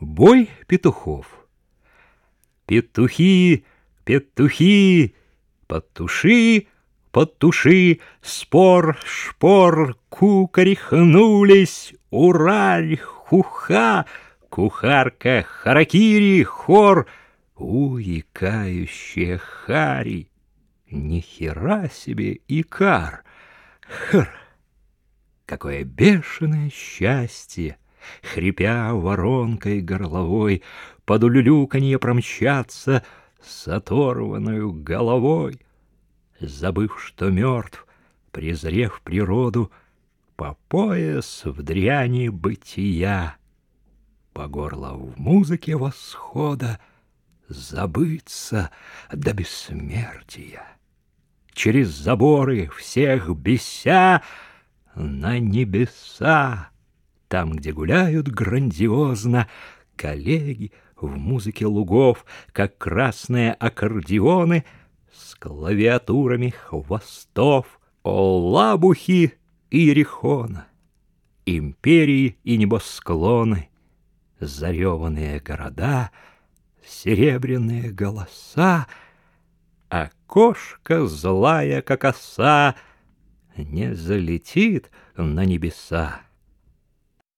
Бой петухов. Петухи, петухи, потуши, потуши, спор, шпор, кукарихнулись, ураль, хуха, кухарка, харакири, хор, уикающая хари. Ни хера себе икар! Хр! Какое бешеное счастье! Хрипя воронкой горловой, Под улюлюканье промчаться С оторванную головой. Забыв, что мертв, презрев природу, По пояс в дряни бытия, По горло в музыке восхода Забыться до бессмертия через заборы всех беся на небеса, там, где гуляют грандиозно коллеги в музыке лугов, как красные аккордеоны с клавиатурами хвостов, о лабухи и Ерехона, империи и небосклоны, зареванные города, серебряные голоса — а кошка злая, как оса, не залетит на небеса.